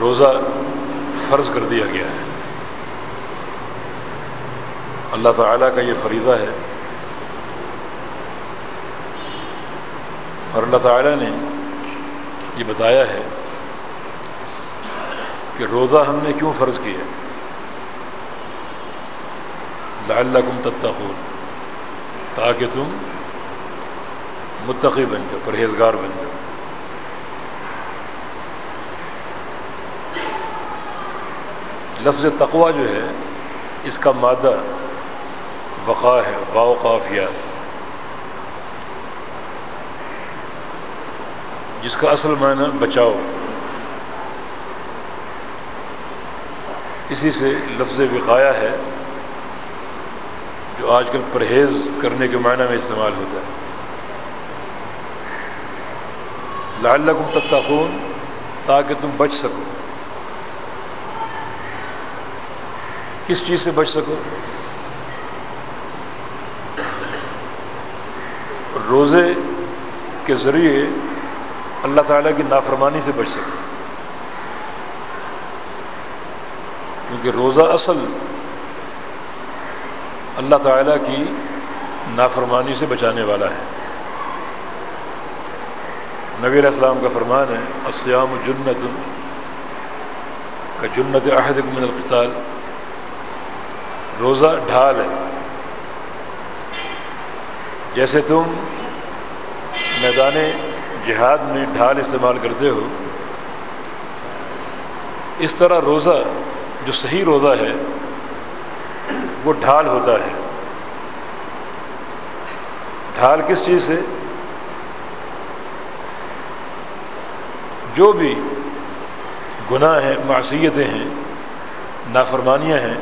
روزہ فرض کر دیا گیا ہے۔ اللہ تعالیٰ کا یہ فریضہ ہے۔ اور اللہ تعالیٰ نے یہ بتایا ہے کہ روزہ ہم نے کیوں فرض کیا لعلکم تتقون، تاکہ تم متقی بن جاؤ، پرہیزگار بن جاؤ۔ لفظ تقوا جو ہے، اس کا مادہ وقا ہے واؤ قافیہ۔ جس کا اصل معنی بچاؤ۔ اسی سے لفظ وقایا ہے، جو آج کل پرہیز کرنے کے معنی میں استعمال ہوتا ہے۔ لعلکم تتقون، تاکہ تم بچ سکو۔ کس چیز سے بچ سکو روزے کے ذریعے اللہ تعالیٰ کی نافرمانی سے بچ سکو کیونکہ روزہ اصل اللہ تعالیٰ کی نافرمانی سے بچانے والا ہے۔ نبی علیہ السلام کا فرمان ہے اسیام جنت، کا جنت عہد من القتال۔ روزہ ڈھال ہے۔ جیسے تم میدان جہاد میں ڈھال استعمال کرتے ہو، اس طرح روزہ جو صحیح روزہ ہے، وہ ڈھال ہوتا ہے۔ ڈھال کس چیز سے؟ جو بھی گناہ ہیں، معصیتیں ہیں، نافرمانیاں ہیں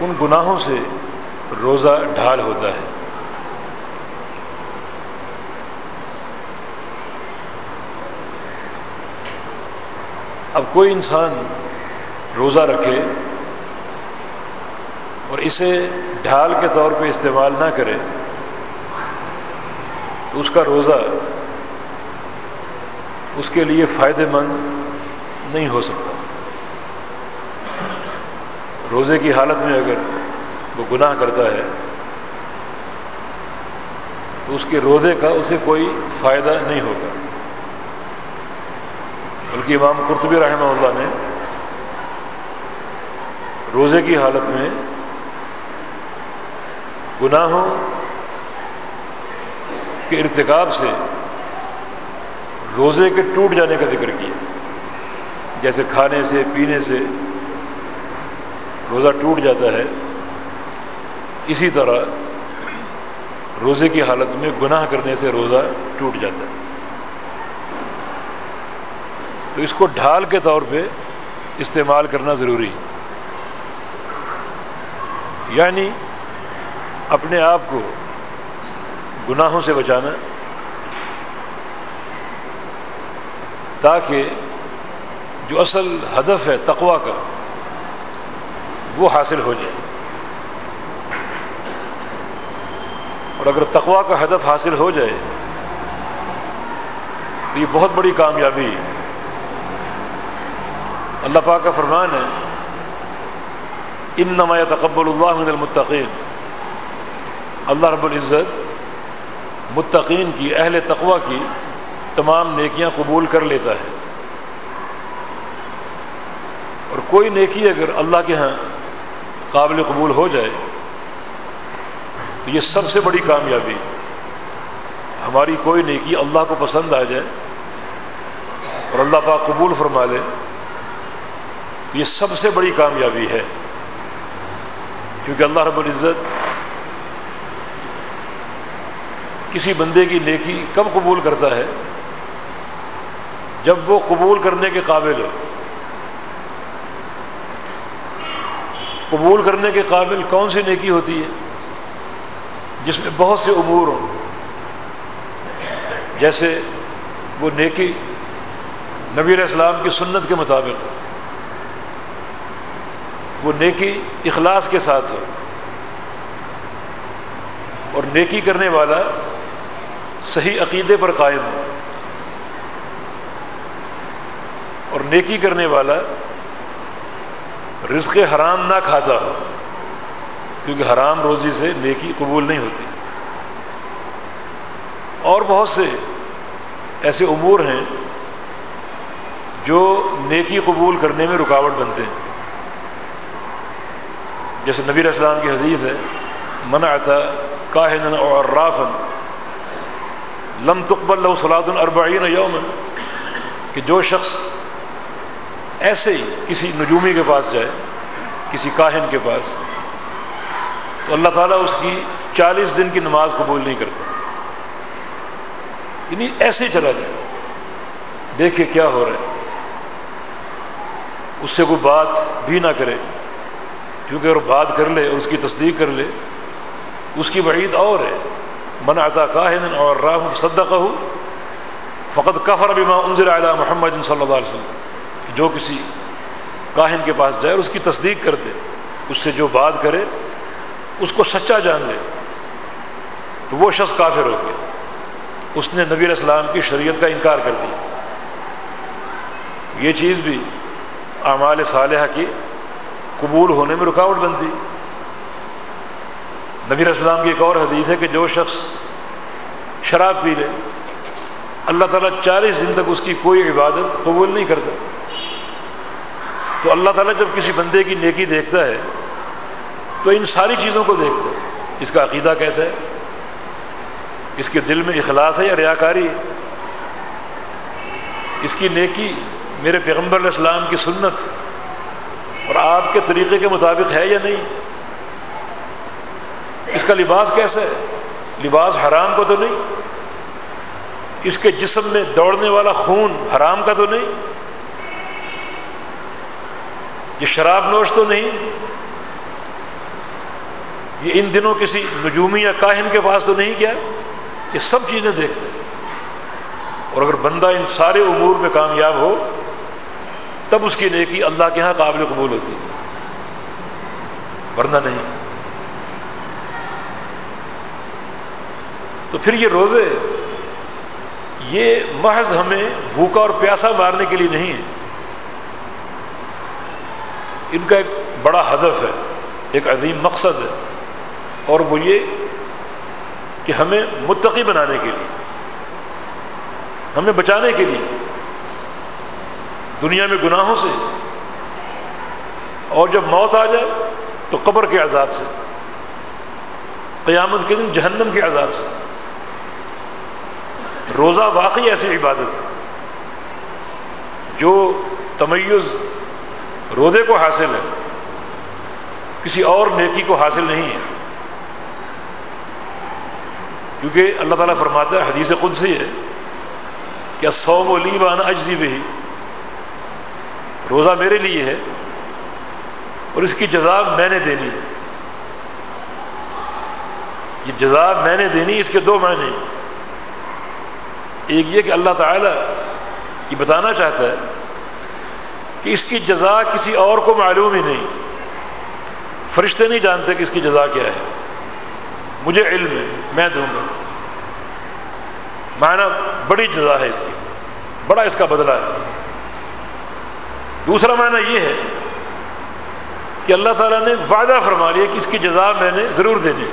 ان گناہوں سے روزہ ڈھال ہوتا ہے۔ اب کوئی انسان روزہ رکھے اور اسے ڈھال کے طور پہ استعمال نہ کرے تو اس کا روزہ اس کے لیے فائدہ مند نہیں ہو سکتا۔ روزے کی حالت میں اگر وہ گناہ کرتا ہے، تو اس کے روزے کا اسے کوئی فائدہ نہیں ہوگا۔ بلکہ امام قرطبی رحمہ اللہ نے روزے کی حالت میں گناہوں کے ارتکاب سے روزے کے ٹوٹ جانے کا ذکر کیا، جیسے کھانے سے، پینے سے روزہ ٹوٹ جاتا ہے، اسی طرح روزے کی حالت میں گناہ کرنے سے روزہ ٹوٹ جاتا ہے۔ تو اس کو ڈھال کے طور پہ استعمال کرنا ضروری یعنی اپنے آپ کو گناہوں سے بچانا، تاکہ جو اصل ہدف ہے تقوا کا وہ حاصل ہو جائے۔ اور اگر تقوا کا ہدف حاصل ہو جائے، تو یہ بہت بڑی کامیابی ہے۔ اللہ پاک کا فرمان ہے ان نمایاں تقبل اللہ من المتقین۔ اللہ رب العزت متقین کی، اہل تقوا کی تمام نیکیاں قبول کر لیتا ہے۔ اور کوئی نیکی اگر اللہ کے ہاں قابل قبول ہو جائے، تو یہ سب سے بڑی کامیابی ہماری کوئی نیکی اللہ کو پسند آ جائے اور اللہ پاک قبول فرما لے، تو یہ سب سے بڑی کامیابی ہے۔ کیونکہ اللہ رب العزت کسی بندے کی نیکی کب قبول کرتا ہے؟ جب وہ قبول کرنے کے قابل ہو۔ قبول کرنے کے قابل کون سی نیکی ہوتی ہے؟ جس میں بہت سے امور ہوں۔ جیسے وہ نیکی نبی علیہ السلام کی سنت کے مطابق وہ نیکی اخلاص کے ساتھ ہو۔ اور نیکی کرنے والا صحیح عقیدے پر قائم ہو۔ اور نیکی کرنے والا رزق حرام نہ کھاتا ہو، کیونکہ حرام روزی سے نیکی قبول نہیں ہوتی۔ اور بہت سے ایسے امور ہیں جو نیکی قبول کرنے میں رکاوٹ بنتے ہیں۔ جیسے نبی اسلام کی حدیث ہے منع تھا کاہن اور رافن لم تقبل لو صلاح الربعین یومن کہ جو شخص ایسے ہی کسی نجومی کے پاس جائے، کسی کاہن کے پاس، تو اللہ تعالیٰ اس کی چالیس دن کی نماز قبول نہیں کرتا۔ یعنی ایسے ہی چلا جائے۔ دیکھے کیا ہو رہا ہے۔ اس سے کوئی بات بھی نہ کرے، کیونکہ اگر بات کر لے اور اس کی تصدیق کر لے تو اس کی وعید اور ہے۔ من عطا کاہن اور راہ صدقہ ہو فقط کفر بما انزل علی محمد صلی اللہ علیہ وسلم۔ جو کسی کاہن کے پاس جائے اور اس کی تصدیق کر دے، اس سے جو بات کرے، اس کو سچا جان لے تو وہ شخص کافر ہو گیا۔ اس نے نبی السلام کی شریعت کا انکار کر دیا۔ یہ چیز بھی اعمال صالحہ کی قبول ہونے میں رکاوٹ بنتی۔ نبی السلام کی ایک اور حدیث ہے کہ جو شخص شراب پی لے، اللہ تعالیٰ چالیس دن تک اس کی کوئی عبادت قبول نہیں کرتا۔ تو اللہ تعالیٰ جب کسی بندے کی نیکی دیکھتا ہے، تو ان ساری چیزوں کو دیکھتا ہے۔ اس کا عقیدہ کیسا ہے؟ اس کے دل میں اخلاص ہے یا ریاکاری ہے؟ اس کی نیکی میرے پیغمبر علیہ السلام کی سنت اور آپ کے طریقے کے مطابق ہے یا نہیں؟ اس کا لباس کیسا ہے؟ لباس حرام کو تو نہیں۔ اس کے جسم میں دوڑنے والا خون حرام کا تو نہیں۔ یہ شراب نوش تو نہیں، یہ ان دنوں کسی نجومی یا کاہن کے پاس تو نہیں کیا یہ سب چیزیں دیکھتے ہیں۔ اور اگر بندہ ان سارے امور میں کامیاب ہو، تب اس کی نیکی اللہ کے ہاں قابل قبول ہوتی ہے۔ ورنہ نہیں۔ تو پھر یہ روزے، یہ محض ہمیں بھوکا اور پیاسا مارنے کے لیے نہیں ہے ان کا ایک بڑا ہدف ہے، ایک عظیم مقصد ہے۔ اور وہ یہ کہ ہمیں متقی بنانے کے لیے، ہمیں بچانے کے لیے، دنیا میں گناہوں سے، اور جب موت آ جائے تو قبر کے عذاب سے، قیامت کے دن جہنم کے عذاب سے۔ روزہ واقعی ایسی عبادت ہے جو تمیز روزے کو حاصل ہے، کسی اور نیکی کو حاصل نہیں ہے۔ کیونکہ اللہ تعالیٰ فرماتا ہے، حدیث قدسی ہے کہ سوم ولی وانا اجزی بھی روزہ میرے لیے ہے اور اس کی جزا میں نے دینی۔ یہ جزا میں نے دینی، اس کے دو معنی ایک یہ کہ اللہ تعالیٰ یہ بتانا چاہتا ہے کہ اس کی جزا کسی اور کو معلوم ہی نہیں۔ فرشتے نہیں جانتے کہ اس کی جزا کیا ہے۔ مجھے علم ہے، میں دوں گا۔ معنی بڑی جزا ہے اس کی، بڑا اس کا بدلہ ہے۔ دوسرا معنی یہ ہے کہ اللہ تعالیٰ نے وعدہ فرما لیا کہ اس کی جزا میں نے ضرور دینی۔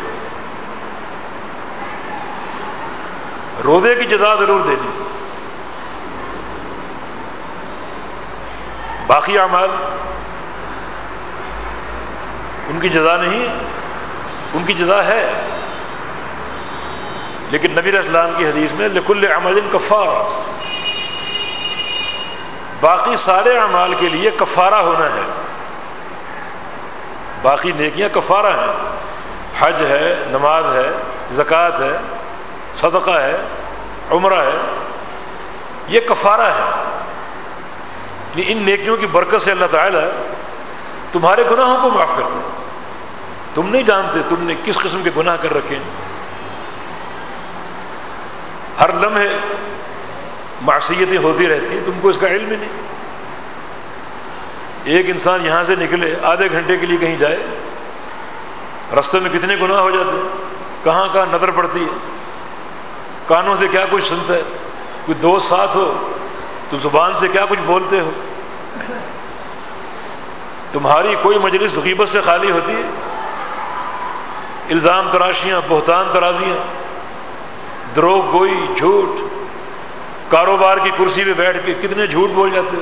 روزے کی جزا ضرور دینی۔ باقی اعمال ان کی جزا نہیں، ان کی جزا ہے۔ لیکن نبی اسلام کی حدیث میں لکل عمل کفار۔ باقی سارے اعمال کے لیے کفارہ ہونا ہے۔ باقی نیکیاں کفارہ ہیں۔ حج ہے، نماز ہے، زکوٰۃ ہے، صدقہ ہے، عمرہ ہے، یہ کفارہ ہے۔ یعنی ان نیکیوں کی برکت سے اللہ تعالیٰ تمہارے گناہوں کو معاف کرتا ہے تم نہیں جانتے تم نے کس قسم کے گناہ کر رکھے ہر لمحے معصیتیں ہوتی رہتی ہیں، تم کو اس کا علم ہی نہیں۔ ایک انسان یہاں سے نکلے، آدھے گھنٹے کے لیے کہیں جائے، رستے میں کتنے گناہ ہو جاتے کہاں کہاں نظر پڑتی ہے، کانوں سے کیا کچھ سنتا ہے، کوئی دوست ساتھ ہو تو زبان سے کیا کچھ بولتے ہو۔ تمہاری کوئی مجلس غیبت سے خالی ہوتی ہے؟ الزام تراشیاں، بہتان ترازیاں دروگ گوئی، جھوٹ، کاروبار کی کرسی پہ بیٹھ کے کتنے جھوٹ بول جاتے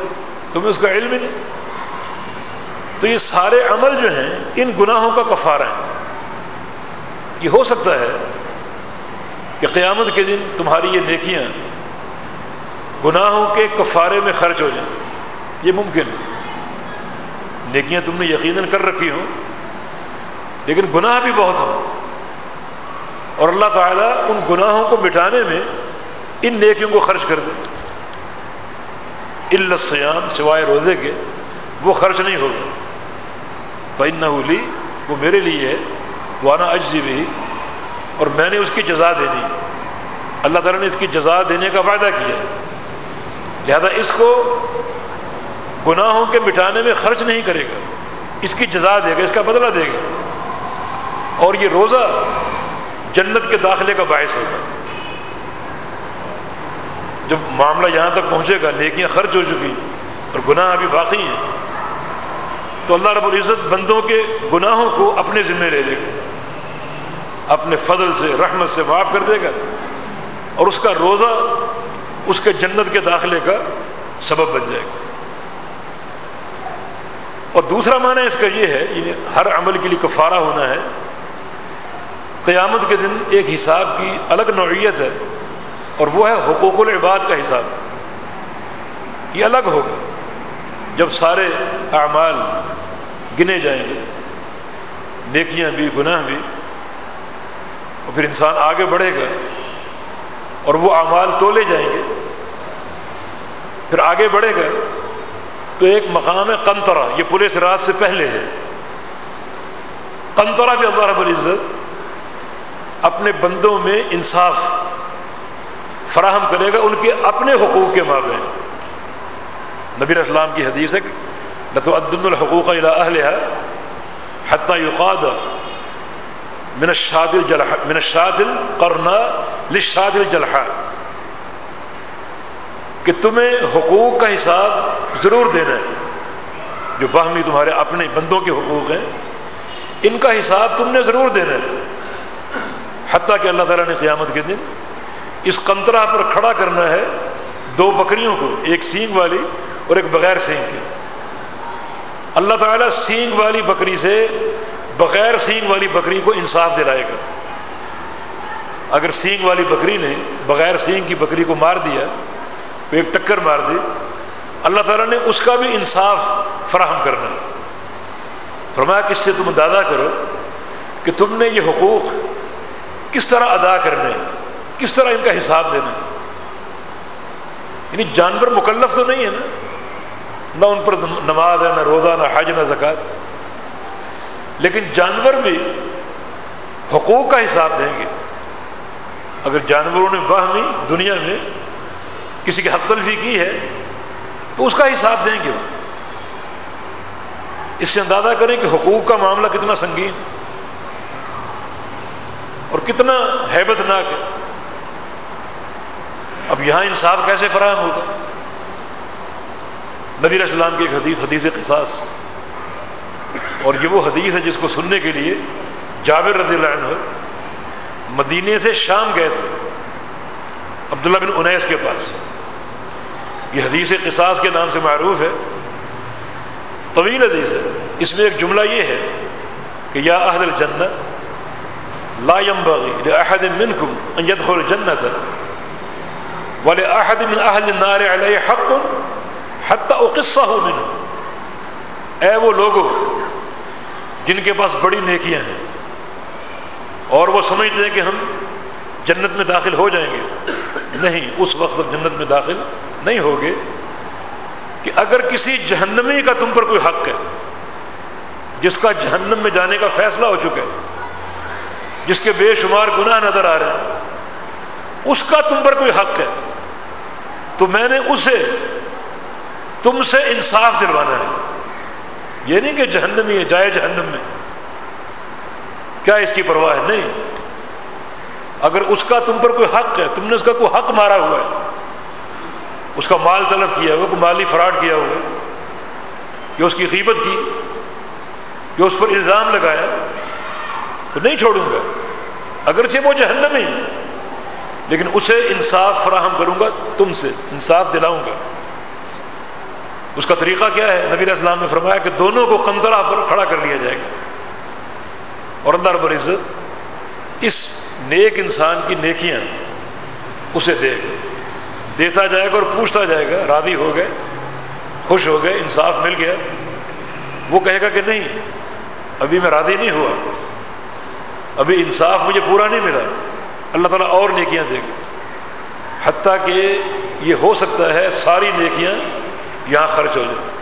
تمہیں اس کا علم ہی نہیں؟ تو یہ سارے عمل جو ہیں، ان گناہوں کا کفارہ ہے۔ یہ ہو سکتا ہے کہ قیامت کے دن تمہاری یہ نیکیاں گناہوں کے کفارے میں خرچ ہو جائیں۔ یہ ممکن ہے۔ نیکیاں تم نے یقیناً کر رکھی ہوں، لیکن گناہ بھی بہت ہوں۔ اور اللہ تعالیٰ ان گناہوں کو مٹانے میں ان نیکیوں کو خرچ کر دے۔ السیام سوائے روزے کے، وہ خرچ نہیں ہوگا۔ فن نہ وہ میرے لیے ہے وانا اجزی بھی اور میں نے اس کی جزا دینی۔ اللہ تعالیٰ نے اس کی جزا دینے کا وعدہ کیا لہذا اس کو گناہوں کے مٹانے میں خرچ نہیں کرے گا۔ اس کی جزا دے گا، اس کا بدلہ دے گا۔ اور یہ روزہ جنت کے داخلے کا باعث ہوگا۔ جب معاملہ یہاں تک پہنچے گا، نیکیاں خرچ ہو چکی اور گناہ ابھی باقی ہیں، تو اللہ رب العزت بندوں کے گناہوں کو اپنے ذمے لے لے گا۔ اپنے فضل سے، رحمت سے معاف کر دے گا۔ اور اس کا روزہ اس کے جنت کے داخلے کا سبب بن جائے گا۔ اور دوسرا معنی اس کا یہ ہے یعنی ہر عمل کے لیے کفارہ ہونا ہے۔ قیامت کے دن ایک حساب کی الگ نوعیت ہے، اور وہ ہے حقوق العباد کا حساب۔ یہ الگ ہوگا۔ جب سارے اعمال گنے جائیں گے، نیکیاں بھی، گناہ بھی، اور پھر انسان آگے بڑھے گا، اور وہ اعمال تولے جائیں گے، پھر آگے بڑھے گا تو ایک مقام ہے کنترا یہ پولیس رات سے پہلے ہے۔ کنترا بھی اللہ رب العزت اپنے بندوں میں انصاف فراہم کرے گا، ان کے اپنے حقوق کے مابین۔ نبی اسلام کی حدیث ہے لتو عدم الحقوق اہلیہ حتیٰ یقاد من الشاد الجلح من الشاد القرنا للشاد الجلحہ کہ تمہیں حقوق کا حساب ضرور دینا ہے۔ جو باہمی تمہارے اپنے بندوں کے حقوق ہیں، ان کا حساب تم نے ضرور دینا ہے۔ حتیٰ کہ اللہ تعالیٰ نے قیامت کے دن اس قنطرہ پر کھڑا کرنا ہے دو بکریوں کو، ایک سینگ والی اور ایک بغیر سینگ کی اللہ تعالیٰ سینگ والی بکری سے بغیر سینگ والی بکری کو انصاف دلائے گا۔ اگر سینگ والی بکری نے بغیر سینگ کی بکری کو مار دیا ایک ٹکر مار دی۔ اللہ تعالیٰ نے اس کا بھی انصاف فراہم کرنا۔ فرمایا کس سے تم اندازہ کرو کہ تم نے یہ حقوق کس طرح ادا کرنے، کس طرح ان کا حساب دینا یعنی جانور مکلف تو نہیں ہے نا، نہ ان پر نماز ہے، نہ روزہ، نہ حج، نہ زکات لیکن جانور بھی حقوق کا حساب دیں گے۔ اگر جانوروں نے باہمی دنیا میں کسی کی حق تلفی کی ہے، تو اس کا حساب دیں گے وہ۔ اس سے اندازہ کریں کہ حقوق کا معاملہ کتنا سنگین اور کتنا حیبت ناک ہے۔ اب یہاں انصاف کیسے فراہم ہوگا؟ نبی السلام کی ایک حدیث حدیث قصاص۔ اور یہ وہ حدیث ہے جس کو سننے کے لیے جابر رضی اللہ عنہ مدینے سے شام گئے تھے، عبداللہ بن انیس کے پاس۔ یہ حدیث قصاص کے نام سے معروف ہے، طویل حدیث ہے۔ اس میں ایک جملہ یہ ہے کہ یا اہل الجنہ لا ينبغي لاحد منكم ان يدخل الجنه ولاحد من اهل النار عليه حق حتى اقصه منه اے وہ لوگوں جن کے پاس بڑی نیکیاں ہیں اور وہ سمجھتے ہیں کہ ہم جنت میں داخل ہو جائیں گے۔ نہیں، اس وقت جنت میں داخل نہیں ہوگے کہ اگر کسی جہنمی کا تم پر کوئی حق ہے، جس کا جہنم میں جانے کا فیصلہ ہو چکا ہے جس کے بے شمار گناہ نظر آ رہے ہیں، اس کا تم پر کوئی حق ہے، تو میں نے اسے تم سے انصاف دلوانا ہے۔ یہ نہیں کہ جہنمی ہے، جائے جہنم میں۔ کیا اس کی پرواہ ہے؟ نہیں۔ اگر اس کا تم پر کوئی حق ہے، تم نے اس کا کوئی حق مارا ہوا ہے اس کا مال طلب کیا ہوا کوئی مالی فراڈ کیا ہوا ہے یا اس کی قیمت کی یا اس پر الزام لگایا، تو نہیں چھوڑوں گا۔ اگرچہ وہ جہنم ہی لیکن اسے انصاف فراہم کروں گا، تم سے انصاف دلاؤں گا۔ اس کا طریقہ کیا ہے؟ نبی السلام نے فرمایا کہ دونوں کو کمترا پر کھڑا کر لیا جائے گا۔ اور اللہ رب العزت اس نیک انسان کی نیکیاں اسے دے گا۔ دیتا جائے گا اور پوچھتا جائے گا، راضی ہو گئے، خوش ہو گئے، انصاف مل گیا۔ وہ کہے گا کہ نہیں، ابھی میں راضی نہیں ہوا۔ ابھی انصاف مجھے پورا نہیں ملا۔ اللہ تعالیٰ اور نیکیاں دے گا۔ حتیٰ کہ یہ ہو سکتا ہے ساری نیکیاں یہاں خرچ ہو جائے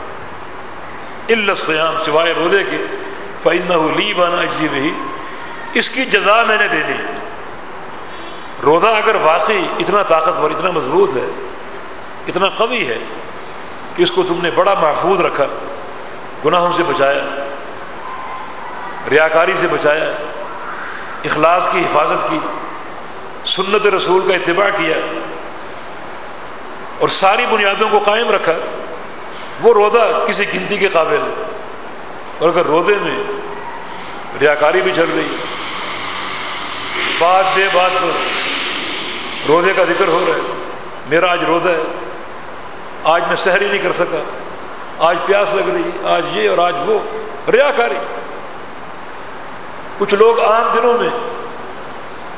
السیام سوائے رودے کے فائنہ لی بانا اجزی بھی اس کی جزا میں نے دینی۔ روزہ اگر واقعی اتنا طاقتور، اتنا مضبوط ہے، اتنا قوی ہے کہ اس کو تم نے بڑا محفوظ رکھا، گناہوں سے بچایا، ریاکاری سے بچایا، اخلاص کی، حفاظت کی، سنت رسول کا اتباع کیا، اور ساری بنیادوں کو قائم رکھا، وہ روزہ کسی گنتی کے قابل ہے۔ اور اگر روزے میں ریاکاری بھی چل رہی بات بے بات پر روزے کا ذکر ہو رہا ہے۔ میرا آج روزہ ہے۔ آج میں سحری نہیں کر سکا۔ آج پیاس لگ رہی، آج یہ اور آج وہ۔ ریاکاری۔ کچھ لوگ عام دنوں میں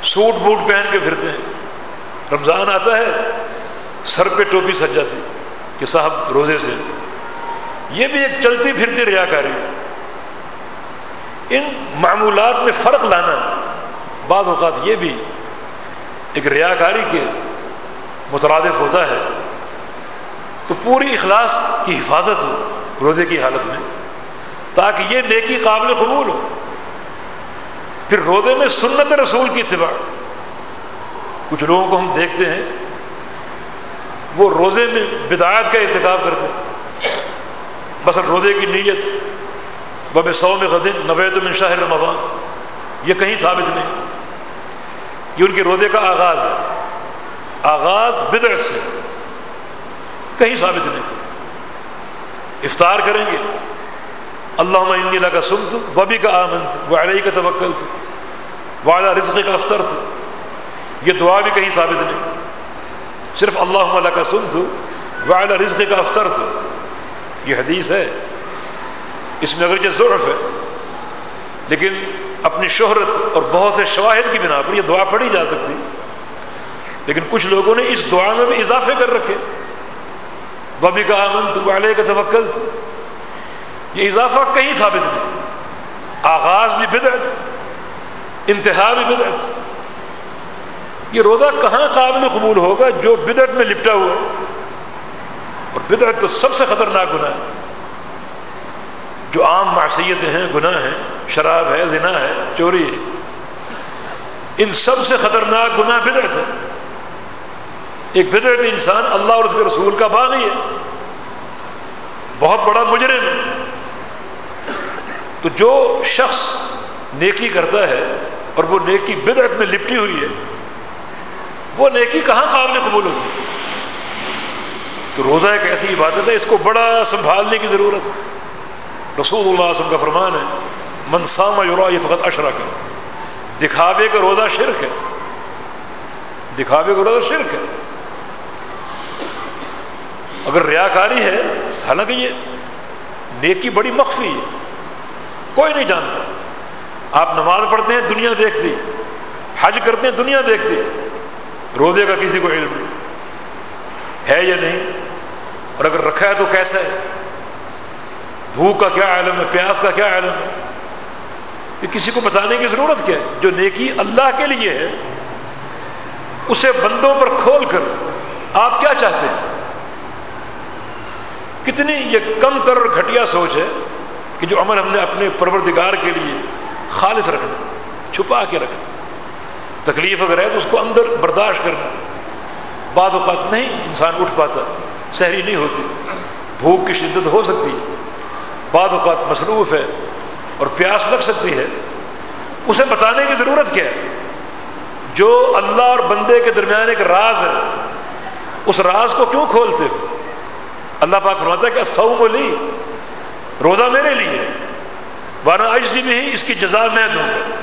سوٹ بوٹ پہن کے پھرتے ہیں۔ رمضان آتا ہے، سر پہ ٹوپی سج جاتی کہ صاحب روزے سے۔ یہ بھی ایک چلتی پھرتی ریا کاری ان معمولات میں فرق لانا بعض اوقات یہ بھی ایک ریا کاری کے مترادف ہوتا ہے، تو پوری اخلاص کی حفاظت ہو، روزے کی حالت میں، تاکہ یہ نیکی قابل قبول ہو۔ پھر روزے میں سنت رسول کی اتباع۔ کچھ لوگوں کو ہم دیکھتے ہیں، وہ روزے میں بدایت کا ارتکاب کرتے ہیں۔ بس روزے کی نیت بب سو میں غدن نوید من شاہ رمضان۔ یہ کہیں ثابت نہیں۔ یہ ان کے روزے کا آغاز ہے۔ آغاز بدر سے۔ کہیں ثابت نہیں۔ افطار کریں گے۔ اللہ اللہ کا سنت ببی کا آمنت وہ علیہ کا توکل تھا وعلیٰ رزق کا افطر تھا یہ دعا بھی کہیں ثابت نہیں۔ صرف اللہ علیہ کا سنت وعلیٰ رزق کا افطر تھا یہ حدیث ہے۔ اس میں اگرچہ ضعف ہے، لیکن اپنی شہرت اور بہت سے شواہد کی بنا پر یہ دعا پڑھی جا سکتی۔ لیکن کچھ لوگوں نے اس دعا میں بھی اضافے کر رکھے۔ ببی کا آمن تو والے کا توکل تو یہ اضافہ کہیں ثابت نہیں۔ آغاز بھی بدعت، انتہا بھی بدعت۔ یہ روزہ کہاں قابل قبول ہوگا جو بدعت میں لپٹا ہوا اور بدعت تو سب سے خطرناک گناہ ہے۔ جو عام معصیتیں ہیں، گناہ ہیں شراب ہے، زنا ہے، چوری ہے۔ ان سب سے خطرناک گناہ بدعت ہے ایک بدعت انسان اللہ اور اس کے رسول کا باغی ہے۔ بہت بڑا مجرم ہے۔ تو جو شخص نیکی کرتا ہے اور وہ نیکی بدعت میں لپٹی ہوئی ہے، وہ نیکی کہاں قابل قبول ہوتی ہے؟ تو روزہ ایک ایسی عبادت ہے، اس کو بڑا سنبھالنے کی ضرورت ہے۔ رسول اللہ وسلم کا فرمان ہے منسام یورا یہ فقط اشرا کا دکھاوے کا روزہ شرک ہے۔ دکھاوے کا روزہ شرک ہے۔ اگر ریاکاری ہے، حالانکہ یہ نیکی بڑی مخفی ہے۔ کوئی نہیں جانتا۔ آپ نماز پڑھتے ہیں، دنیا دیکھتی۔ حج کرتے ہیں، دنیا دیکھتی۔ روزے کا کسی کو علم نہیں۔ ہے یا نہیں؟ اور اگر رکھا ہے تو کیسا ہے؟ بھوک کا کیا عالم ہے؟ پیاس کا کیا عالم ہے؟ یہ کسی کو بتانے کی ضرورت کیا ہے؟ جو نیکی اللہ کے لیے ہے، اسے بندوں پر کھول کر آپ کیا چاہتے ہیں؟ کتنی یہ کم تر اور گھٹیا سوچ ہے کہ جو عمل ہم نے اپنے پروردگار کے لیے خالص رکھنا چھپا کے رکھنا تکلیف اگر ہے تو اس کو اندر برداشت کرنا بعد اوقات نہیں، انسان اٹھ پاتا، سحری نہیں ہوتی، بھوک کی شدت ہو سکتی ہے۔ بعد اوقات مصروف ہے اور پیاس لگ سکتی ہے، اسے بتانے کی ضرورت کیا ہے؟ جو اللہ اور بندے کے درمیان ایک راز ہے، اس راز کو کیوں کھولتے ہو؟ اللہ پاک فرماتا ہے کہ سو بولی روزہ میرے لیے، ورنہ اجزی میں ہی اس کی جزا میں دوں گا۔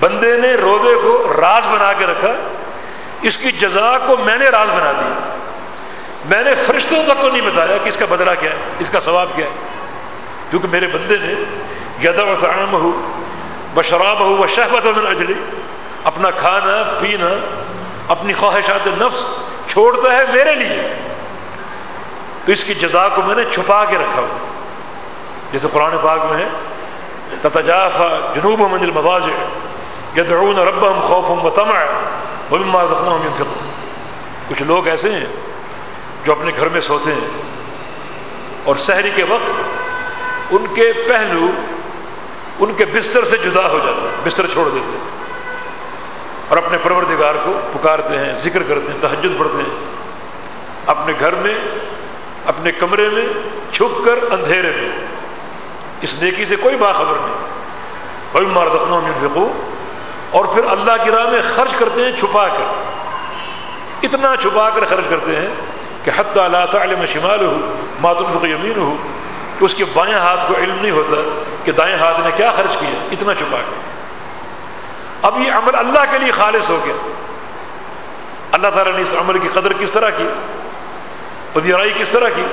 بندے نے روزے کو راز بنا کے رکھا، اس کی جزا کو میں نے راز بنا دی۔ میں نے فرشتوں تک کو نہیں بتایا کہ اس کا بدلہ کیا ہے، اس کا ثواب کیا ہے، کیونکہ میرے بندے نے یدا و تعام ہو بشراب ہو و شہبت من اجلی اپنا کھانا، پینا، اپنی خواہشات نفس چھوڑتا ہے میرے لیے. تو اس کی جزا کو میں نے چھپا کے رکھا ہوں جیسے قرآن پاک میں ہے تتجافا جنوب و منزل مواز یدعون ربهم خوفا وطمعا ومما رزقناهم ينفقون. کچھ لوگ ایسے ہیں جو اپنے گھر میں سوتے ہیں اور سحری کے وقت ان کے پہلو ان کے بستر سے جدا ہو جاتے ہیں، بستر چھوڑ دیتے ہیں۔ اور اپنے پروردگار کو پکارتے ہیں، ذکر کرتے ہیں، تہجد پڑھتے ہیں۔ اپنے گھر میں، اپنے کمرے میں چھپ کر اندھیرے میں۔ اس نیکی سے کوئی باخبر نہیں۔ کوئی ماردخنا فکو اور پھر اللہ کی راہ میں خرچ کرتے ہیں، چھپا کر۔ اتنا چھپا کر خرچ کرتے ہیں کہ حتیٰ اللہ تعلم شمال ہو ماتم یمین ہو کہ اس کے بائیں ہاتھ کو علم نہیں ہوتا کہ دائیں ہاتھ نے کیا خرچ کیا اتنا چھپا کر اب یہ عمل اللہ کے لیے خالص ہو گیا۔ اللہ تعالیٰ نے اس عمل کی قدر کس طرح کی؟ پذیرائی کس طرح کی؟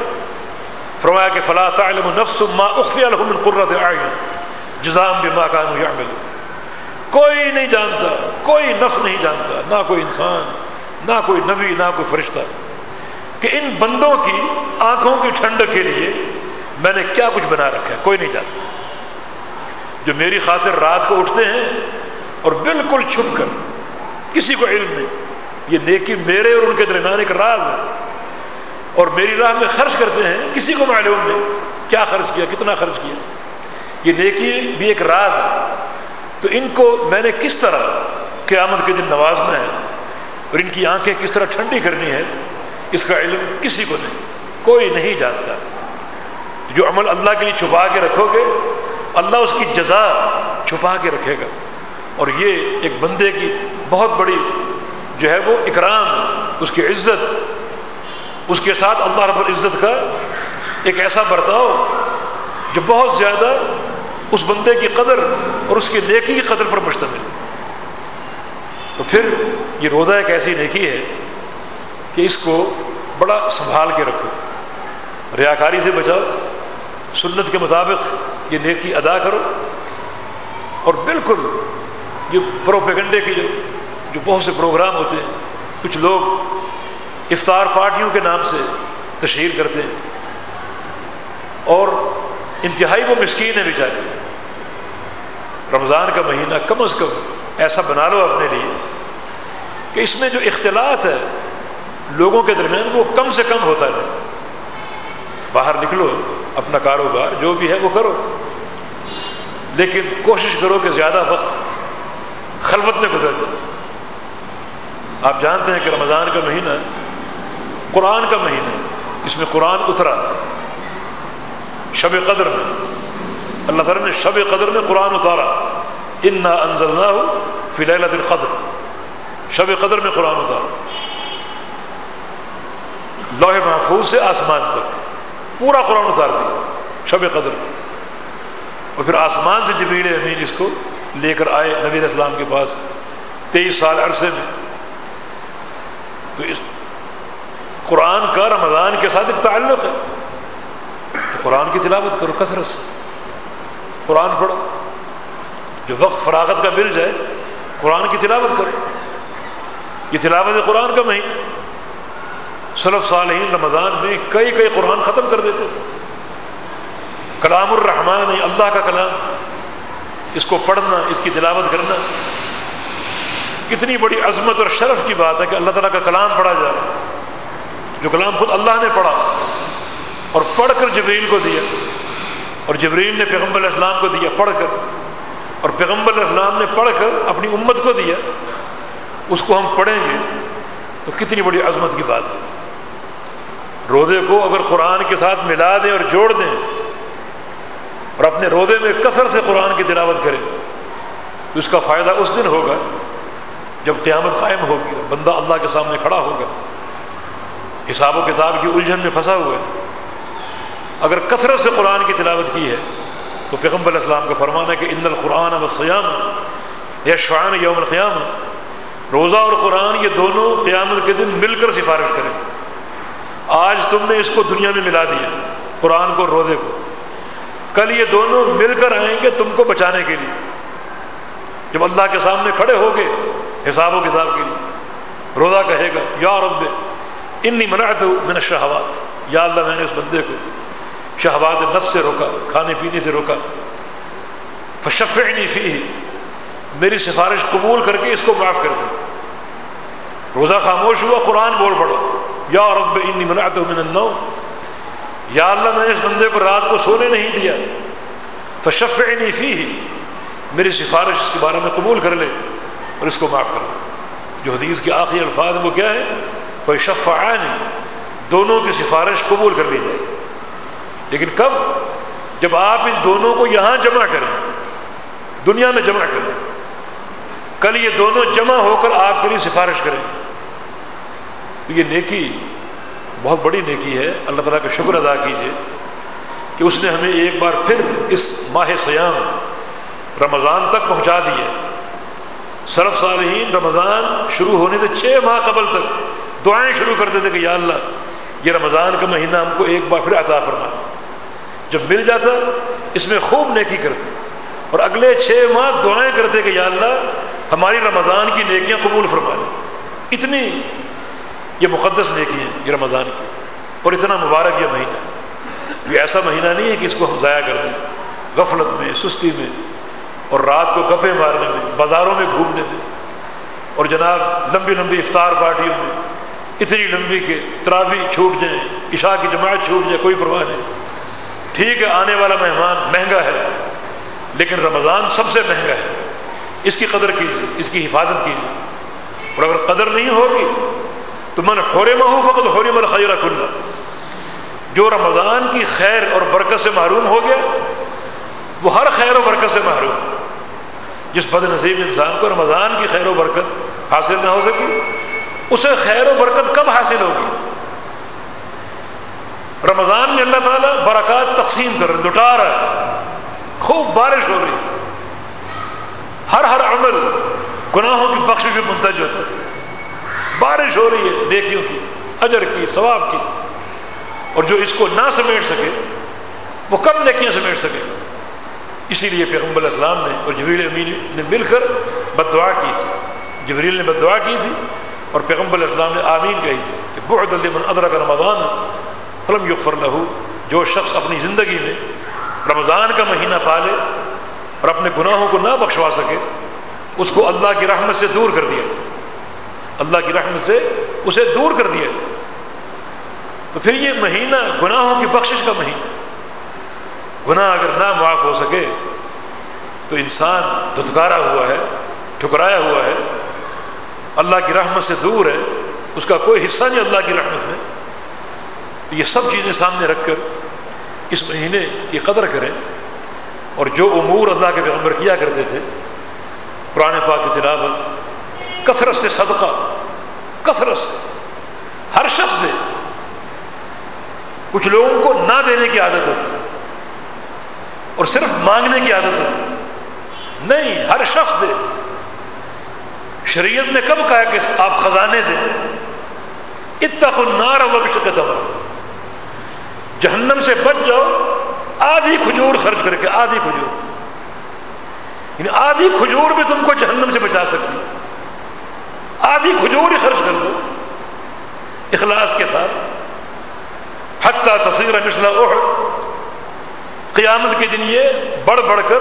فرمایا کہ فلاں تعلم نفس ما اخفی من قرۃ اعین جزام بما كانوا يعملون۔ کوئی نہیں جانتا، کوئی نف نہیں جانتا، نہ کوئی انسان، نہ کوئی نبی، نہ کوئی فرشتہ، کہ ان بندوں کی آنکھوں کی ٹھنڈک کے لیے میں نے کیا کچھ بنا رکھا ہے؟ کوئی نہیں جانتا۔ جو میری خاطر رات کو اٹھتے ہیں اور بالکل چھپ کر کسی کو علم نہیں، یہ نیکی میرے اور ان کے درمیان ایک راز ہے۔ اور میری راہ میں خرچ کرتے ہیں، کسی کو معلوم نہیں کیا خرچ کیا، کتنا خرچ کیا۔ یہ نیکی بھی ایک راز ہے۔ تو ان کو میں نے کس طرح قیامت کے دن نوازنا ہے اور ان کی آنکھیں کس طرح ٹھنڈی کرنی ہے اس کا علم کسی کو نہیں، کوئی نہیں جانتا۔ جو عمل اللہ کے لیے چھپا کے رکھو گے اللہ اس کی جزا چھپا کے رکھے گا۔ اور یہ ایک بندے کی بہت بڑی جو ہے وہ اکرام، اس کی عزت، اس کے ساتھ اللہ رب العزت کا ایک ایسا برتاؤ جو بہت زیادہ اس بندے کی قدر اور اس کی نیکی کی قدر پر مشتمل تو پھر یہ روزہ ایک ایسی نیکی ہے کہ اس کو بڑا سنبھال کے رکھو۔ ریاکاری سے بچاؤ، سنت کے مطابق یہ نیکی ادا کرو اور بالکل یہ پروپیگنڈے کے جو جو بہت سے پروگرام ہوتے ہیں، کچھ لوگ افطار پارٹیوں کے نام سے تشہیر کرتے ہیں اور انتہائی وہ مسکین ہے بیچارے۔ رمضان کا مہینہ کم از کم ایسا بنا لو اپنے لیے کہ اس میں جو اختلاط ہے لوگوں کے درمیان وہ کم سے کم ہوتا ہے باہر نکلو، اپنا کاروبار جو بھی ہے وہ کرو۔ لیکن کوشش کرو کہ زیادہ وقت خلوت میں گزر جائے۔ آپ جانتے ہیں کہ رمضان کا مہینہ قرآن کا مہینہ اس میں قرآن اترا۔ شب قدر میں۔ اللہ تعالیٰ نے شب قدر میں قرآن اتارا۔ ان نہ انضل نہ ہو فی القدر۔ شب قدر میں قرآن اتارا۔ لوہے محفوظ سے آسمان تک۔ پورا قرآن اتار دیا۔ شب قدر اور پھر آسمان سے جبریل امین اس کو لے کر آئے نبی اسلام کے پاس تیئیس سال عرصے میں۔ تو اس قرآن کا رمضان کے ساتھ ایک تعلق ہے۔ تو قرآن کی تلاوت کرو کثرت سے۔ قرآن پڑھو۔ جو وقت فراغت کا مل جائے، قرآن کی تلاوت کرو۔ یہ تلاوت قرآن کا مہینہ۔ صلف صالحین رمضان میں کئی کئی قرآن ختم کر دیتے تھے۔ کلام الرحمن اللہ کا کلام۔ اس کو پڑھنا، اس کی تلاوت کرنا۔ کتنی بڑی عظمت اور شرف کی بات ہے کہ اللہ تعالیٰ کا کلام پڑھا جائے جو کلام خود اللہ نے پڑھا اور پڑھ کر جبریل کو دیا اور جبریل نے پیغمبر علیہ السلام کو دیا پڑھ کر اور پیغمبر علیہ السلام نے پڑھ کر اپنی امت کو دیا، اس کو ہم پڑھیں گے تو کتنی بڑی عظمت کی بات ہے۔ روزے کو اگر قرآن کے ساتھ ملا دیں اور جوڑ دیں اور اپنے روزے میں کثر سے قرآن کی تلاوت کریں تو اس کا فائدہ اس دن ہوگا جب قیامت قائم ہوگی بندہ اللہ کے سامنے کھڑا ہوگا۔ حساب و کتاب کی الجھن میں پھنسا ہوا ہے۔ اگر کثرت سے قرآن کی تلاوت کی ہے تو پیغمبر علیہ السلام کا فرمانا ہے کہ ان القرآن و سیام یا شعان یوم القیام روزہ اور قرآن یہ دونوں قیامت کے دن مل کر سفارش کریں۔ آج تم نے اس کو دنیا میں ملا دیا، قرآن کو روزے کو۔ کل یہ دونوں مل کر آئیں گے تم کو بچانے کے لیے۔ جب اللہ کے سامنے کھڑے ہو گے حساب و کتاب کے لیے۔ روزہ کہے گا، یا رب، انی منعت میں نے شہوات یا اللہ، میں نے اس بندے کو شہبات نفس سے روکا، کھانے پینے سے روکا۔ فشفعنی فی میری سفارش قبول کر کے اس کو معاف کر دے۔ روزہ خاموش ہوا، قرآن بول پڑا، یا رب، انی منعت من النوم۔ یا اللہ، میں نے اس بندے کو رات کو سونے نہیں دیا۔ فشفعنی فی میری سفارش اس کے بارے میں قبول کر لے اور اس کو معاف کر دے۔ جو حدیث کے آخری الفاظ وہ کیا ہے فشفعانی دونوں کی سفارش قبول کر لی جائے۔ لیکن کب؟ جب آپ ان دونوں کو یہاں جمع کریں، دنیا میں جمع کریں۔ کل یہ دونوں جمع ہو کر آپ کے لیے سفارش کریں۔ تو یہ نیکی بہت بڑی نیکی ہے، اللہ تعالیٰ کا شکر ادا کیجیے کہ اس نے ہمیں ایک بار پھر اس ماہ سیام رمضان تک پہنچا دیے۔ صرف صالحین، رمضان شروع ہونے سے چھ ماہ قبل تک دعائیں شروع کرتے تھے کہ یا اللہ، یہ رمضان کا مہینہ ہم کو ایک بار پھر عطا فرما۔ جب مل جاتا، اس میں خوب نیکی کرتے اور اگلے چھ ماہ دعائیں کرتے کہ یا اللہ، ہماری رمضان کی نیکیاں قبول فرما لیں۔ اتنی یہ مقدس نیکی ہیں، یہ رمضان کی۔ اور اتنا مبارک یہ مہینہ۔ یہ ایسا مہینہ نہیں ہے کہ اس کو ہم ضائع کر دیں۔ غفلت میں، سستی میں، اور رات کو گپے مارنے میں، بازاروں میں گھومنے میں۔ اور جناب، لمبی لمبی افطار پارٹیوں میں۔ اتنی لمبی کہ ترابی چھوٹ جائیں، عشاء کی جماعت چھوٹ جائے، کوئی پرواہ نہیں۔ ٹھیک ہے، آنے والا مہمان مہنگا ہے، لیکن رمضان سب سے مہنگا ہے۔ اس کی قدر کیجیے، اس کی حفاظت کیجیے۔ اور اگر قدر نہیں ہوگی تو من حور فقط حور مل خیر اللہ جو رمضان کی خیر اور برکت سے محروم ہو گیا، وہ ہر خیر و برکت سے محروم۔ جس بد نصیب انسان کو رمضان کی خیر و برکت حاصل نہ ہو سکی، اسے خیر و برکت کب حاصل ہوگی؟ رمضان میں اللہ تعالیٰ برکات تقسیم کر رہے، لٹا رہا ہے۔ خوب بارش ہو رہی۔ ہر ہر عمل گناہوں کی بخش میں منتج ہوتا ہے۔ بارش ہو رہی ہے، نیکیوں کی، اجر کی، ثواب کی۔ اور جو اس کو نہ سمیٹ سکے، وہ کب نیکیاں سمیٹ سکے۔ اسی لیے پیغمبر السلام نے اور جبریل امین نے مل کر بد دعا کی تھی۔ جبریل نے بد دعا کی تھی اور پیغمبر السلام نے آمین کہی تھی کہ بہت من ادرک رمضان فلم یغفر لہو جو شخص اپنی زندگی میں رمضان کا مہینہ پالے اور اپنے گناہوں کو نہ بخشوا سکے، اس کو اللہ کی رحمت سے دور کر دیا اللہ کی رحمت سے اسے دور کر دیا تو پھر یہ مہینہ گناہوں کی بخشش کا مہینہ گناہ اگر نہ معاف ہو سکے تو انسان دھتکارا ہوا ہے، ٹھکرایا ہوا ہے۔ اللہ کی رحمت سے دور ہے، اس کا کوئی حصہ نہیں اللہ کی رحمت میں۔ تو یہ سب چیزیں سامنے رکھ کر اس مہینے کی قدر کریں۔ اور جو امور اللہ کے پیغمبر کیا کرتے تھے پرانے پاک کی تلاوت کثرت سے صدقہ، کثرت سے۔ ہر شخص دے۔ کچھ لوگوں کو نہ دینے کی عادت ہوتی۔ اور صرف مانگنے کی عادت ہوتی۔ نہیں، ہر شخص دے۔ شریعت نے کب کہا کہ آپ خزانے دیں؟ اتق النار وبشق تمر جہنم سے بچ جاؤ، آدھی کھجور خرچ کر کے، آدھی کھجور۔ یعنی آدھی کھجور بھی تم کو جہنم سے بچا سکتی۔ آدھی کھجور ہی خرچ کر دو اخلاص کے ساتھ۔ حتیٰ تصویر مثلا احد۔ قیامت کے دن یہ بڑھ بڑھ کر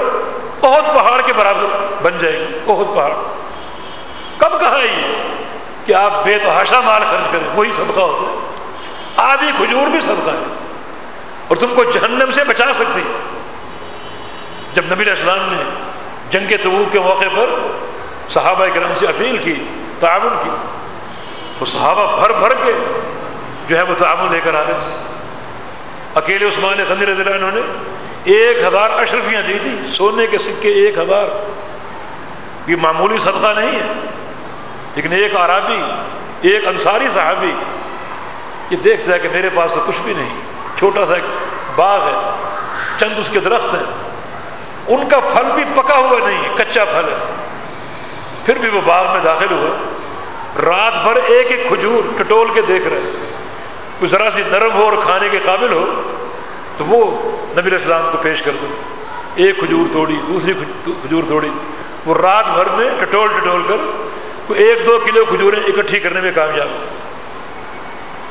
بہت پہاڑ کے برابر بن جائے گی۔ بہت پہاڑ۔ کب کہا یہ؟ کہ آپ بے تحاشا مال خرچ کریں، وہی صدقہ ہوتا ہے۔ آدھی کھجور بھی صدقہ ہے۔ اور تم کو جہنم سے بچا سکتی۔ جب نبی السلام نے جنگ تبوک کے موقع پر صحابہ کرم سے اپیل کی تعاون کی۔ تو صحابہ بھر بھر کے جو ہے وہ تعاون لے کر آ رہے تھے۔ اکیلے عثمان رضی اللہ عنہ نے ایک ہزار اشرفیاں دی تھی۔ سونے کے سکے ایک ہزار۔ یہ معمولی صدقہ نہیں ہے۔ لیکن ایک عرابی ایک انصاری صحابی۔ یہ دیکھتا ہے کہ میرے پاس تو کچھ بھی نہیں۔ چھوٹا سا ایک باغ ہے، چند اس کے درخت ہیں۔ ان کا پھل بھی پکا ہوا نہیں ہے، کچا پھل ہے۔ پھر بھی وہ باغ میں داخل ہوا رات بھر ایک ایک کھجور ٹٹول کے دیکھ رہے کوئی ذرا سی نرم ہو اور کھانے کے قابل ہو، تو وہ نبی السلام کو پیش کر دو۔ ایک کھجور توڑی، دوسری کھجور توڑی۔ وہ رات بھر میں ٹٹول ٹٹول کر کوئی ایک دو کلو کھجوریں اکٹھی کرنے میں کامیاب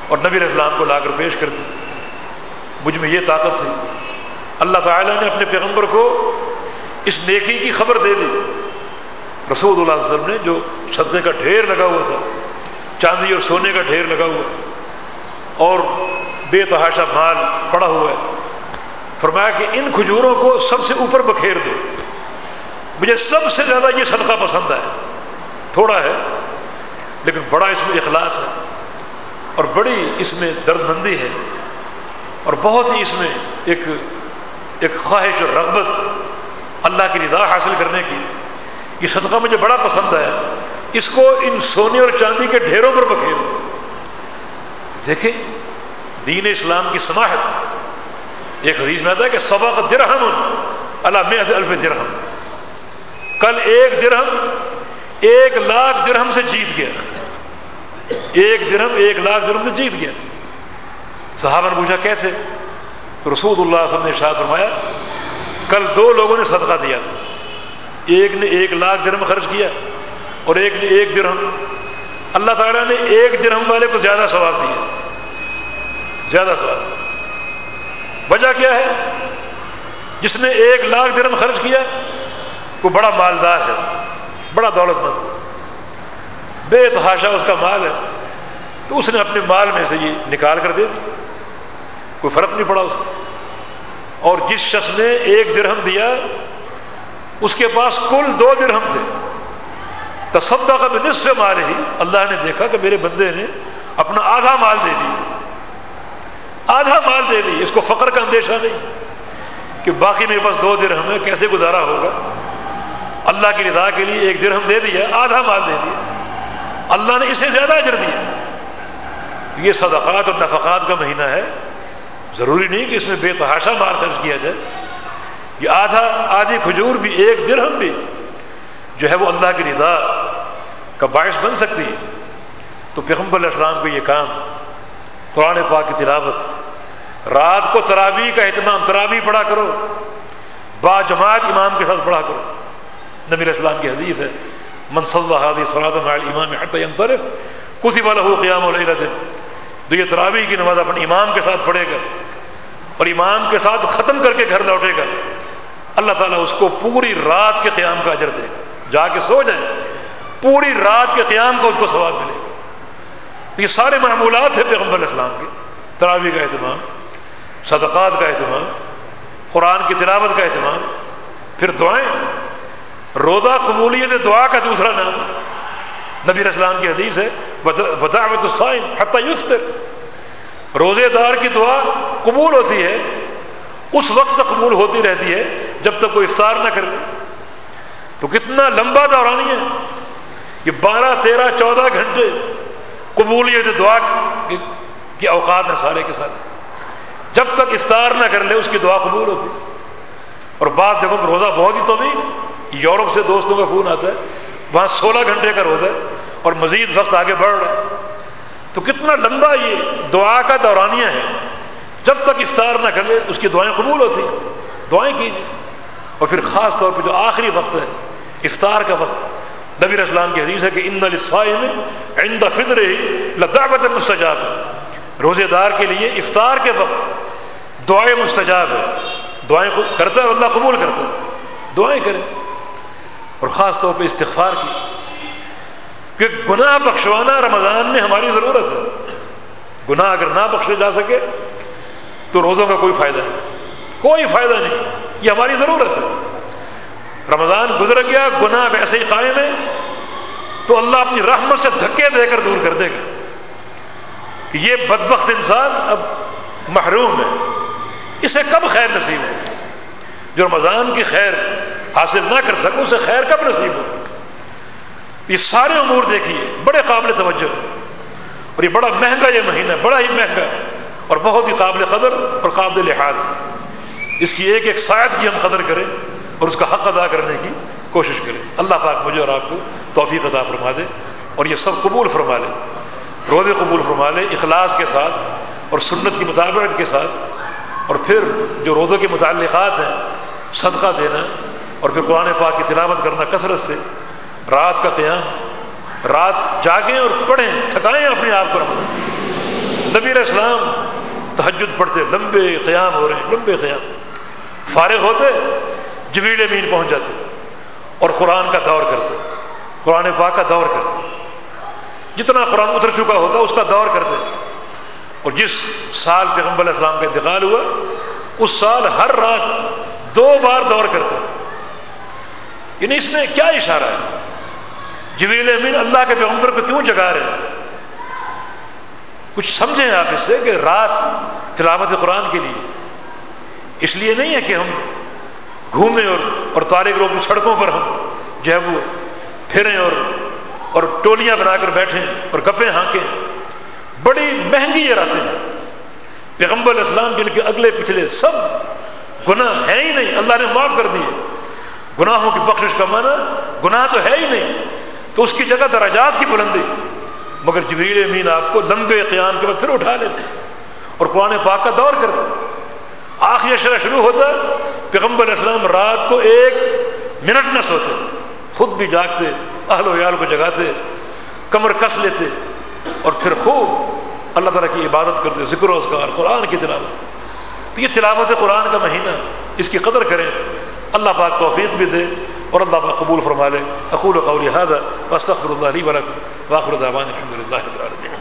اور نبی السلام کو لا کر پیش کر دی مجھ میں یہ طاقت تھی۔ اللہ تعالیٰ نے اپنے پیغمبر کو اس نیکی کی خبر دے دی۔ رسول اللہ علیہ وسلم نے جو صدقے کا ڈھیر لگا ہوا تھا، چاندی اور سونے کا ڈھیر لگا ہوا تھا، اور بے تحاشا مال پڑا ہوا ہے۔ فرمایا کہ ان کھجوروں کو سب سے اوپر بکھیر دو۔ مجھے سب سے زیادہ یہ صدقہ پسند ہے تھوڑا ہے، لیکن بڑا اس میں اخلاص ہے، اور بڑی اس میں درد مندی ہے، اور بہت ہی اس میں ایک ایک خواہش اور رغبت اللہ کی رضا حاصل کرنے کی۔ یہ صدقہ مجھے بڑا پسند ہے، اس کو ان سونے اور چاندی کے ڈھیروں پر بکھیر دو۔ دیکھیں، دین اسلام کی سماحت۔ ایک حدیث میں آتا ہے کہ سبا کا درہم اللہ میں الف درہم۔ کل ایک درہم، ایک لاکھ درہم سے جیت گیا۔ ایک درہم، ایک لاکھ درہم سے جیت گیا۔ صحابہ نے پوچھا، کیسے؟ تو رسول اللہ علیہ وسلم نے شاہ فرمایا، کل دو لوگوں نے صدقہ دیا تھا۔ ایک نے ایک لاکھ درہم خرچ کیا اور ایک نے ایک درہم۔ اللہ تعالیٰ نے ایک درہم والے کو زیادہ ثواب دیا۔ زیادہ ثواب۔ وجہ کیا ہے؟ جس نے ایک لاکھ درہم خرچ کیا، وہ بڑا مالدار ہے، بڑا دولت مند بے تحاشا اس کا مال ہے۔ تو اس نے اپنے مال میں سے یہ نکال کر دے دی۔ کوئی فرق نہیں پڑا اس کو۔ اور جس شخص نے ایک درہم دیا اس کے پاس کل دو درہم تھے۔ تصدہ کا بھی نصف مال ہی اللہ نے دیکھا کہ میرے بندے نے اپنا آدھا مال دے دی آدھا مال دے دی اس کو فقر کا اندیشہ نہیں کہ باقی میرے پاس دو درہم ہے کیسے گزارا ہوگا؟ اللہ کی رضا کے لیے ایک درہم دے دیا، آدھا مال دے دیا۔ اللہ نے اسے زیادہ اجر دیا۔ یہ صدقات اور نفقات کا مہینہ ہے۔ ضروری نہیں کہ اس میں بے تحاشا مال خرچ کیا جائے۔ یہ آدھا آدھی کھجور بھی ایک درہم بھی جو ہے وہ اللہ کی رضا کا باعث بن سکتی ہے۔ تو پیغمبر علیہ السلام کو یہ کام، قرآن پاک کی تلاوت، رات کو تراویح کا اہتمام، تراویح پڑھا کرو، با جماعت امام کے ساتھ پڑھا کرو۔ نبی علیہ السلام کی حدیث ہے منصل حادی صلاح امام صرف کسی والا ہو قیام علیہ تو یہ تراویح کی نماز اپنے امام کے ساتھ پڑھے گا اور امام کے ساتھ ختم کر کے گھر لوٹے گا۔ اللہ تعالیٰ اس کو پوری رات کے قیام کا اجر دے گا۔ جا کے سو جائے پوری رات کے قیام کا اس کو ثواب ملے گا۔ یہ سارے معمولات ہیں پیغمبر علیہ السلام کے۔ تراوی کا اہتمام، صدقات کا اہتمام، قرآن کی تلاوت کا اہتمام، پھر دعائیں۔ روزہ قبولیت دعا کا دوسرا نام۔ نبی اسلام کی حدیث ہے بداوت الصائم حتیٰ یفتر روزے دار کی دعا قبول ہوتی ہے، اس وقت تک قبول ہوتی رہتی ہے جب تک کوئی افطار نہ کر لے تو کتنا لمبا دورانی ہے۔ یہ بارہ، تیرہ، چودہ گھنٹے قبولیت دعا کے اوقات ہیں سارے کے سارے۔ جب تک افطار نہ کر لے، اس کی دعا قبول ہوتی۔ اور بعض جگہوں پر روزہ بہت ہی طویل یورپ سے دوستوں کا فون آتا ہے، وہاں سولہ گھنٹے کا روزہ ہے اور مزید وقت آگے بڑھ رہا ہے۔ تو کتنا لمبا یہ دعا کا دورانیہ ہے۔ جب تک افطار نہ کر لے، اس کی دعائیں قبول ہوتی۔ دعائیں کیجیے اور پھر خاص طور پہ جو آخری وقت ہے، افطار کا وقت۔ نبی اسلام کی حدیث ہے کہ ان عند فطر ہی لدعوت مستجاب۔ روزے دار کے لیے افطار کے وقت دعائیں مستجاب ہے دعائیں کرتا ہے اللہ قبول کرتا ہے۔ دعائیں کریں۔ اور خاص طور پہ استغفار کی۔ کہ گناہ بخشوانا رمضان میں ہماری ضرورت ہے۔ گناہ اگر نہ بخشے جا سکے تو روزوں کا کوئی فائدہ نہیں۔ کوئی فائدہ نہیں۔ یہ ہماری ضرورت ہے۔ رمضان گزر گیا، گناہ ویسے ہی قائم ہے۔ تو اللہ اپنی رحمت سے دھکے دے کر دور کر دے گا۔ کہ یہ بدبخت انسان اب محروم ہے۔ اسے کب خیر نصیب ہے جو رمضان کی خیر حاصل نہ کر سکو اسے خیر کب نصیب ہو؟ یہ سارے امور دیکھیے، بڑے قابل توجہ۔ اور یہ بڑا مہنگا یہ مہینہ، بڑا ہی مہنگا اور بہت ہی قابل قدر اور قابل لحاظ۔ اس کی ایک ایک سائد کی ہم قدر کریں اور اس کا حق ادا کرنے کی کوشش کریں۔ اللہ پاک مجھے اور آپ کو توفیق ادا فرما دے اور یہ سب قبول فرما لے۔ روز قبول فرما لے، اخلاص کے ساتھ اور سنت کی مطابقت کے ساتھ۔ اور پھر جو روزوں کے متعلقات ہیں، صدقہ دینا اور پھر قرآن پاک کی تلاوت کرنا کثرت سے۔ رات کا قیام، رات جاگیں اور پڑھیں، تھکائیں اپنے آپ کو نبی علیہ السلام تحجد پڑھتے، لمبے قیام ہو رہے ہیں، لمبے قیام۔ فارغ ہوتے جبیل امین پہنچ جاتے اور قرآن کا دور کرتے، قرآن پاک کا دور کرتے۔ جتنا قرآن اتر چکا ہوتا، اس کا دور کرتے۔ اور جس سال پیغمبر علیہ السلام کا انتقال ہوا، اس سال ہر رات دو بار دور کرتے۔ یعنی اس میں کیا اشارہ ہے؟ جبیل امین اللہ کے پیغمبر کو کیوں جگا رہے ہیں؟ کچھ سمجھیں آپ اس سے کہ رات تلاوت قرآن کے لیے اس لیے نہیں ہے کہ ہم گھومیں اور اور تارک روک سڑکوں پر ہم جو ہے وہ پھریں اور اور ٹولیاں بنا کر بیٹھیں اور گپیں ہانکیں۔ بڑی مہنگی یہ رہتے ہیں۔ پیغمبر اسلام جن کے اگلے پچھلے سب گناہ ہے ہی نہیں، اللہ نے معاف کر دیے۔ گناہوں کی بخشش کا معنی گناہ تو ہے ہی نہیں۔ تو اس کی جگہ دراجات کی بلندی۔ مگر جبریل امین آپ کو لمبے قیام کے بعد پھر اٹھا لیتے ہیں اور قرآن پاک کا دور کرتے ہیں۔ آخری اشرا شروع ہوتا پیغمبر اسلام رات کو ایک منٹ نہ سوتے، خود بھی جاگتے، اہل و کو جگاتے، کمر کس لیتے، اور پھر خوب اللہ تعالیٰ کی عبادت کرتے، ذکر و اذکار، قرآن کی تلاوت۔ تو یہ تلاوت قرآن کا مہینہ اس کی قدر کریں۔ اللہ پاک توفیق بھی دے اور اللہ پاک قبول فرما لے۔ اقول قولی هذا واستغفر الله لي ولكم واخر دعوانا الحمد لله رب العالمين